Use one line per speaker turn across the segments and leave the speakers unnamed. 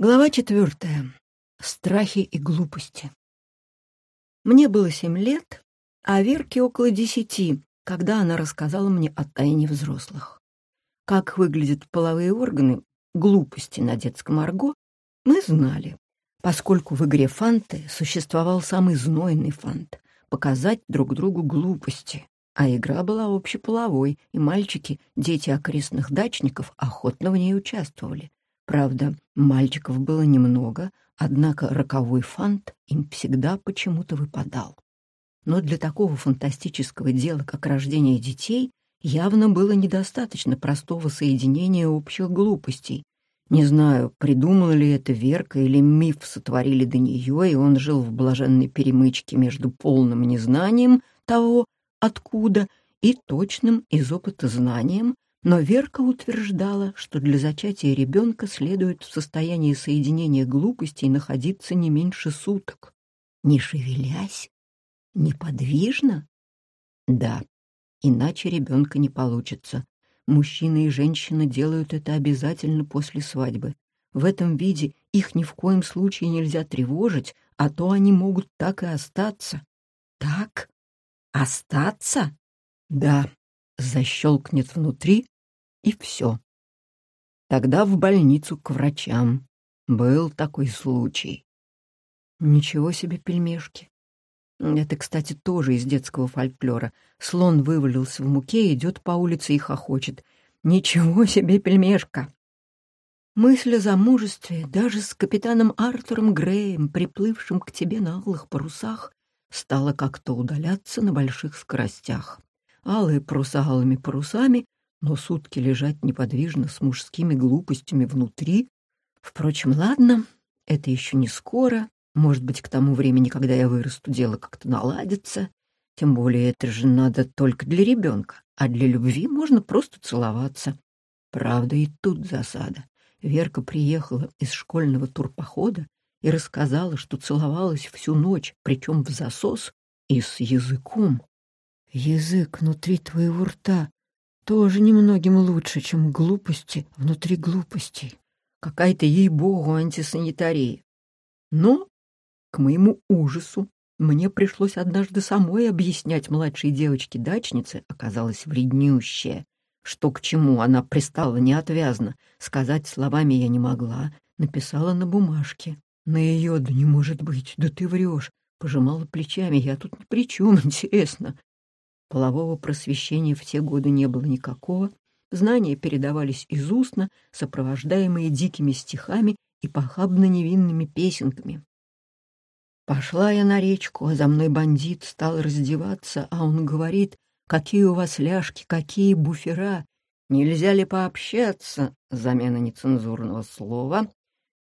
Глава четвертая. Страхи и глупости. Мне было семь лет, а Верке около десяти, когда она рассказала мне о тайне взрослых. Как выглядят половые органы, глупости на детском арго, мы знали, поскольку в игре фанты существовал самый знойный фант — показать друг другу глупости, а игра была общеполовой, и мальчики, дети окрестных дачников, охотно в ней участвовали. Правда, мальчиков было немного, однако роковой фант им всегда почему-то выпадал. Но для такого фантастического дела, как рождение детей, явно было недостаточно простого соединения общих глупостей. Не знаю, придумала ли это Верка или миф сотворили до нее, и он жил в блаженной перемычке между полным незнанием того, откуда, и точным из опыта знанием, но Верка утверждала, что для зачатия ребенка следует в состоянии соединения глупостей находиться не меньше суток. Не шевелясь? Неподвижно? Да, иначе ребенка не получится. Мужчина и женщина делают это обязательно после свадьбы. В этом виде их ни в коем случае нельзя тревожить, а то они могут так и остаться. Так? Остаться? Да, защелкнет внутри, и все. Тогда в больницу к врачам. Был такой случай. Ничего себе пельмешки. Это, кстати, тоже из детского фольклора. Слон вывалился в муке, идет по улице и хохочет. Ничего себе пельмешка! Мысль о замужестве даже с капитаном Артуром Греем, приплывшим к тебе на алых парусах, стала как-то удаляться на больших скоростях алые паруса алыми парусами, но сутки лежать неподвижно с мужскими глупостями внутри. Впрочем, ладно, это еще не скоро. Может быть, к тому времени, когда я вырасту, дело как-то наладится. Тем более это же надо только для ребенка, а для любви можно просто целоваться. Правда, и тут засада. Верка приехала из школьного турпохода и рассказала, что целовалась всю ночь, причем в засос и с языком. Язык внутри твоего рта тоже немногим лучше, чем глупости внутри глупостей. Какая-то, ей-богу, антисанитария. Но, к моему ужасу, мне пришлось однажды самой объяснять младшей девочке-дачнице, оказалась вреднющая, что к чему она пристала неотвязно. Сказать словами я не могла, написала на бумажке. На ее «да не может быть, да ты врешь», пожимала плечами, я тут ни при чем, интересно. Полового просвещения в те годы не было никакого, знания передавались из устно, сопровождаемые дикими стихами и похабно-невинными песенками. Пошла я на речку, а за мной бандит стал раздеваться, а он говорит, какие у вас ляжки, какие буфера, нельзя ли пообщаться, замена нецензурного слова,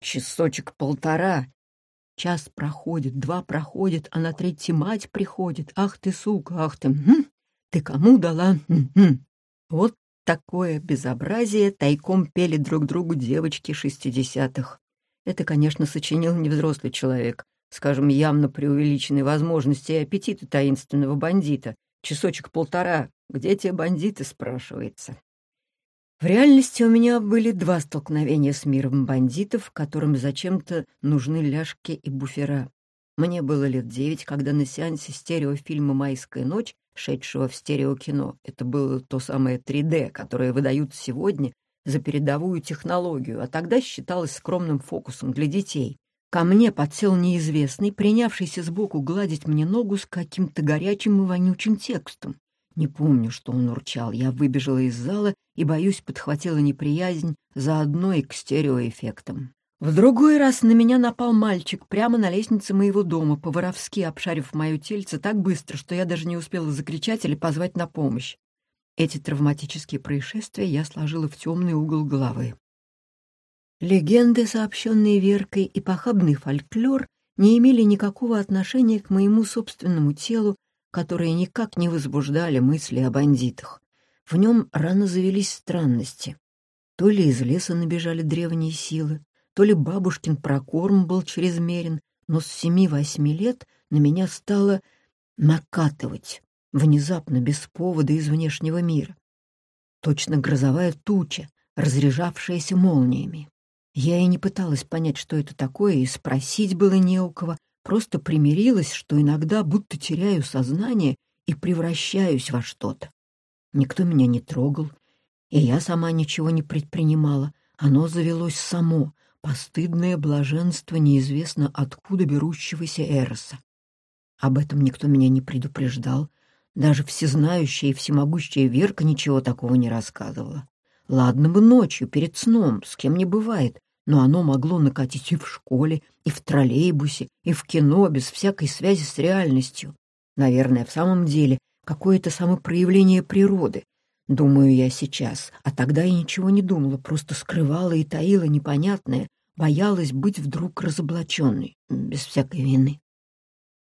часочек-полтора, Час проходит, два проходит, а на третий мать приходит. Ах ты, сука, ах ты, хм, ты кому дала? Вот такое безобразие тайком пели друг другу девочки шестидесятых. Это, конечно, сочинил не взрослый человек, скажем, явно преувеличенные возможности и аппетиты таинственного бандита. Часочек-полтора. Где те бандиты, спрашивается. В реальности у меня были два столкновения с миром бандитов, которым зачем-то нужны ляжки и буфера. Мне было лет девять, когда на сеансе стереофильма «Майская ночь» шедшего в стереокино. Это было то самое 3D, которое выдают сегодня за передовую технологию, а тогда считалось скромным фокусом для детей. Ко мне подсел неизвестный, принявшийся сбоку гладить мне ногу с каким-то горячим и вонючим текстом. Не помню, что он урчал. Я выбежала из зала и, боюсь, подхватила неприязнь заодно и к стереоэффектам. В другой раз на меня напал мальчик прямо на лестнице моего дома, по-воровски обшарив мое тельце так быстро, что я даже не успела закричать или позвать на помощь. Эти травматические происшествия я сложила в темный угол головы. Легенды, сообщенные Веркой, и похабный фольклор не имели никакого отношения к моему собственному телу, которые никак не возбуждали мысли о бандитах. В нем рано завелись странности. То ли из леса набежали древние силы, то ли бабушкин прокорм был чрезмерен, но с семи-восьми лет на меня стало накатывать, внезапно, без повода из внешнего мира. Точно грозовая туча, разряжавшаяся молниями. Я и не пыталась понять, что это такое, и спросить было не у кого, просто примирилась, что иногда будто теряю сознание и превращаюсь во что-то. Никто меня не трогал, и я сама ничего не предпринимала. Оно завелось само, постыдное блаженство неизвестно откуда берущегося Эроса. Об этом никто меня не предупреждал, даже всезнающая и всемогущая Верка ничего такого не рассказывала. Ладно бы ночью, перед сном, с кем не бывает, но оно могло накатить и в школе, и в троллейбусе, и в кино, без всякой связи с реальностью. Наверное, в самом деле, какое-то самопроявление природы. Думаю я сейчас, а тогда я ничего не думала, просто скрывала и таила непонятное, боялась быть вдруг разоблаченной, без всякой вины.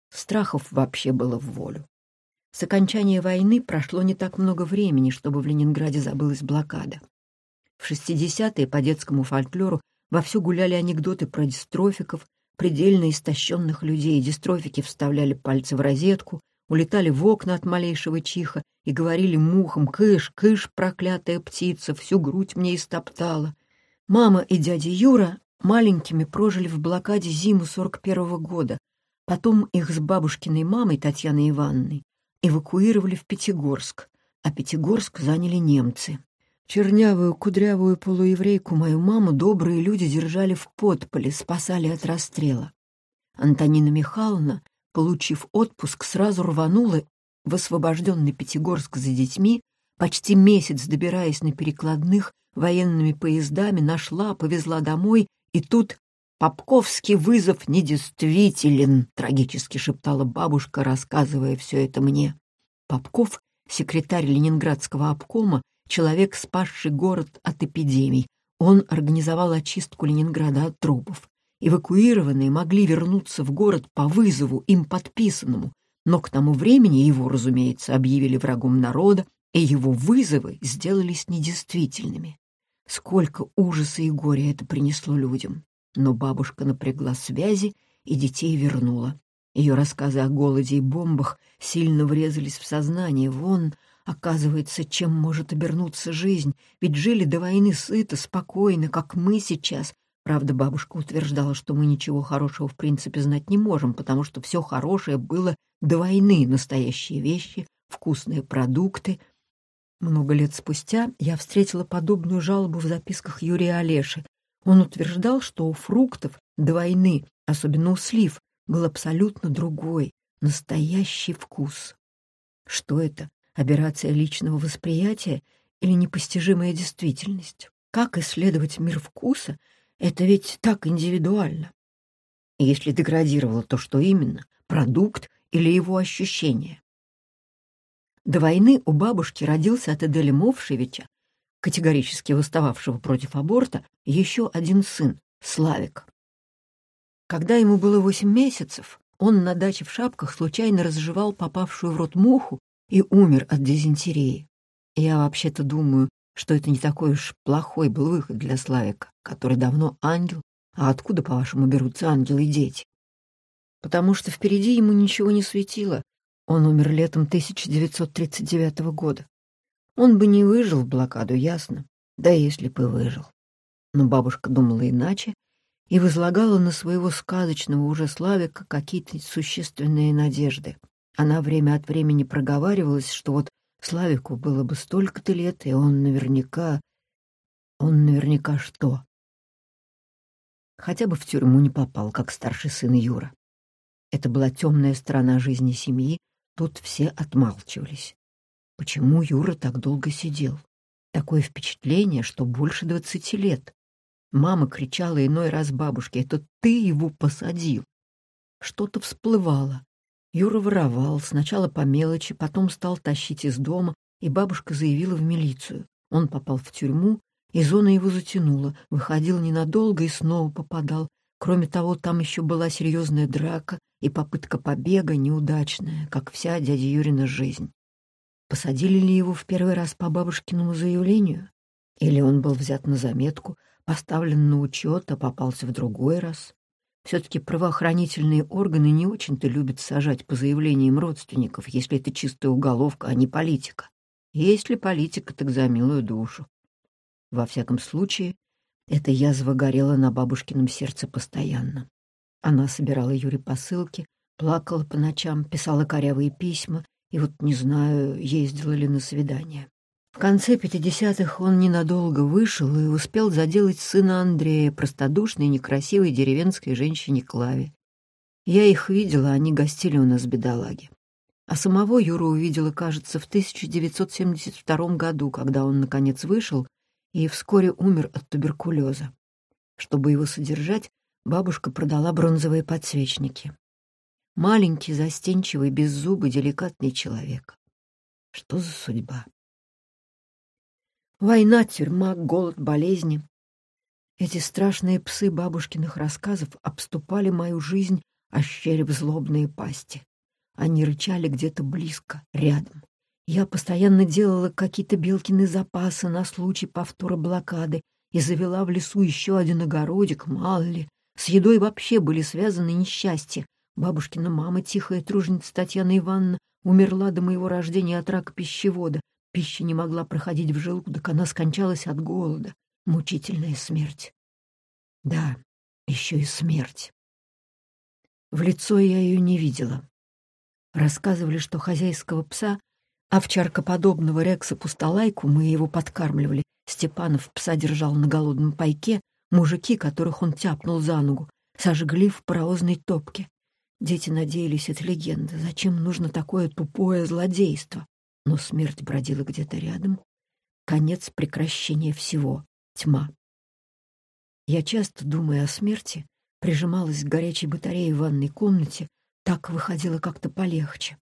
Страхов вообще было в волю. С окончания войны прошло не так много времени, чтобы в Ленинграде забылась блокада. В 60-е по детскому фольклору вовсю гуляли анекдоты про дистрофиков, предельно истощенных людей. Дистрофики вставляли пальцы в розетку, улетали в окна от малейшего чиха и говорили мухам «Кыш, кыш, проклятая птица, всю грудь мне истоптала». Мама и дядя Юра маленькими прожили в блокаде зиму 41-го года. Потом их с бабушкиной мамой Татьяной Ивановной эвакуировали в Пятигорск, а Пятигорск заняли немцы. Чернявую, кудрявую полуеврейку мою маму добрые люди держали в подполе, спасали от расстрела. Антонина Михайловна, получив отпуск, сразу рванула в освобожденный Пятигорск за детьми, почти месяц добираясь на перекладных военными поездами, нашла, повезла домой, и тут «Попковский вызов недействителен», — трагически шептала бабушка, рассказывая все это мне. Попков, секретарь Ленинградского обкома, человек, спасший город от эпидемий. Он организовал очистку Ленинграда от трупов. Эвакуированные могли вернуться в город по вызову, им подписанному, но к тому времени его, разумеется, объявили врагом народа, и его вызовы сделались недействительными. Сколько ужаса и горя это принесло людям но бабушка напрягла связи и детей вернула. Ее рассказы о голоде и бомбах сильно врезались в сознание. Вон, оказывается, чем может обернуться жизнь, ведь жили до войны сыто, спокойно, как мы сейчас. Правда, бабушка утверждала, что мы ничего хорошего в принципе знать не можем, потому что все хорошее было до войны, настоящие вещи, вкусные продукты. Много лет спустя я встретила подобную жалобу в записках Юрия Олеши, он утверждал, что у фруктов до войны, особенно у слив, был абсолютно другой, настоящий вкус. Что это? Аберрация личного восприятия или непостижимая действительность? Как исследовать мир вкуса? Это ведь так индивидуально. Если деградировало, то что именно? Продукт или его ощущение? До войны у бабушки родился от Эдели Мовшевича категорически восстававшего против аборта, еще один сын, Славик. Когда ему было восемь месяцев, он на даче в шапках случайно разжевал попавшую в рот муху и умер от дизентерии. Я вообще-то думаю, что это не такой уж плохой был выход для Славика, который давно ангел, а откуда, по-вашему, берутся ангелы и дети? Потому что впереди ему ничего не светило. Он умер летом 1939 года. Он бы не выжил в блокаду, ясно? Да если бы выжил. Но бабушка думала иначе и возлагала на своего сказочного уже Славика какие-то существенные надежды. Она время от времени проговаривалась, что вот Славику было бы столько-то лет, и он наверняка... Он наверняка что? Хотя бы в тюрьму не попал, как старший сын Юра. Это была темная сторона жизни семьи, тут все отмалчивались. Почему Юра так долго сидел? Такое впечатление, что больше двадцати лет. Мама кричала иной раз бабушке, «Это ты его посадил!» Что-то всплывало. Юра воровал, сначала по мелочи, потом стал тащить из дома, и бабушка заявила в милицию. Он попал в тюрьму, и зона его затянула, выходил ненадолго и снова попадал. Кроме того, там еще была серьезная драка и попытка побега неудачная, как вся дядя Юрина жизнь. Посадили ли его в первый раз по бабушкиному заявлению? Или он был взят на заметку, поставлен на учет, а попался в другой раз? Все-таки правоохранительные органы не очень-то любят сажать по заявлениям родственников, если это чистая уголовка, а не политика. Если политика, так за милую душу. Во всяком случае, Эта язва горела на бабушкином сердце постоянно. Она собирала Юре посылки, плакала по ночам, писала корявые письма и вот не знаю, ездила ли на свидание. В конце 50-х он ненадолго вышел и успел заделать сына Андрея, простодушной, некрасивой деревенской женщине Клаве. Я их видела, они гостили у нас в бедолаге. А самого Юру увидела, кажется, в 1972 году, когда он, наконец, вышел и вскоре умер от туберкулеза. Чтобы его содержать, бабушка продала бронзовые подсвечники. Маленький, застенчивый, беззубый, деликатный человек. Что за судьба? Война, тюрьма, голод, болезни. Эти страшные псы бабушкиных рассказов обступали мою жизнь, ощерив злобные пасти. Они рычали где-то близко, рядом. Я постоянно делала какие-то Белкины запасы на случай повтора блокады и завела в лесу еще один огородик, мало ли. С едой вообще были связаны несчастья. Бабушкина мама, тихая труженица Татьяна Ивановна, умерла до моего рождения от рака пищевода. Пища не могла проходить в желудок, она скончалась от голода. Мучительная смерть. Да, еще и смерть. В лицо я ее не видела. Рассказывали, что хозяйского пса Овчаркоподобного Рекса-пустолайку мы его подкармливали. Степанов пса держал на голодном пайке, мужики, которых он тяпнул за ногу, сожгли в паровозной топке. Дети надеялись, это легенда. Зачем нужно такое тупое злодейство? Но смерть бродила где-то рядом. Конец прекращения всего. Тьма. Я часто, думая о смерти, прижималась к горячей батарее в ванной комнате, так выходило как-то полегче.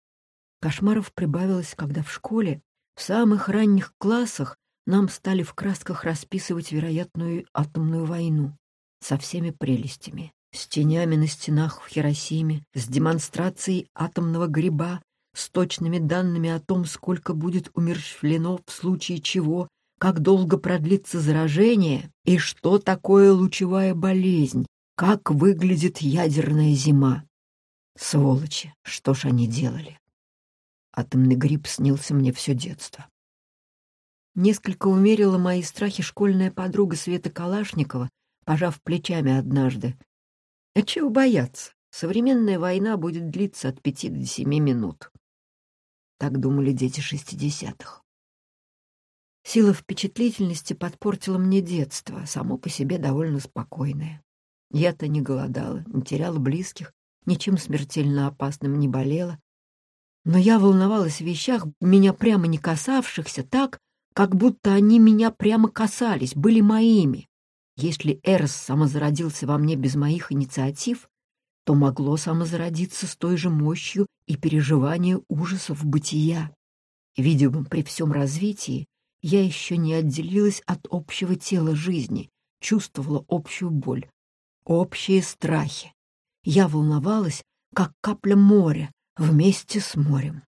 Кошмаров прибавилось, когда в школе, в самых ранних классах, нам стали в красках расписывать вероятную атомную войну со всеми прелестями. С тенями на стенах в Хиросиме, с демонстрацией атомного гриба, с точными данными о том, сколько будет умерщвлено в случае чего, как долго продлится заражение и что такое лучевая болезнь, как выглядит ядерная зима. Сволочи, что ж они делали? Атомный гриб снился мне все детство. Несколько умерила мои страхи школьная подруга Света Калашникова, пожав плечами однажды. А чего бояться? Современная война будет длиться от пяти до семи минут. Так думали дети шестидесятых. Сила впечатлительности подпортила мне детство, само по себе довольно спокойное. Я-то не голодала, не теряла близких, ничем смертельно опасным не болела, но я волновалась в вещах, меня прямо не касавшихся, так, как будто они меня прямо касались, были моими. Если Эрос самозародился во мне без моих инициатив, то могло самозародиться с той же мощью и переживания ужасов бытия. Видимо, при всем развитии я еще не отделилась от общего тела жизни, чувствовала общую боль, общие страхи. Я волновалась, как капля моря, вместе с морем.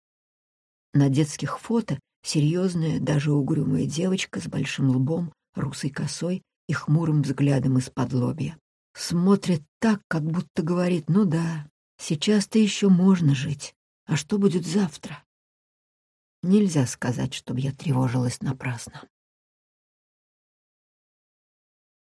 На детских фото серьезная, даже угрюмая девочка с большим лбом, русой косой и хмурым взглядом из-под лобья. Смотрит так, как будто говорит, ну да, сейчас-то еще можно жить, а что будет завтра? Нельзя сказать, чтобы я тревожилась напрасно.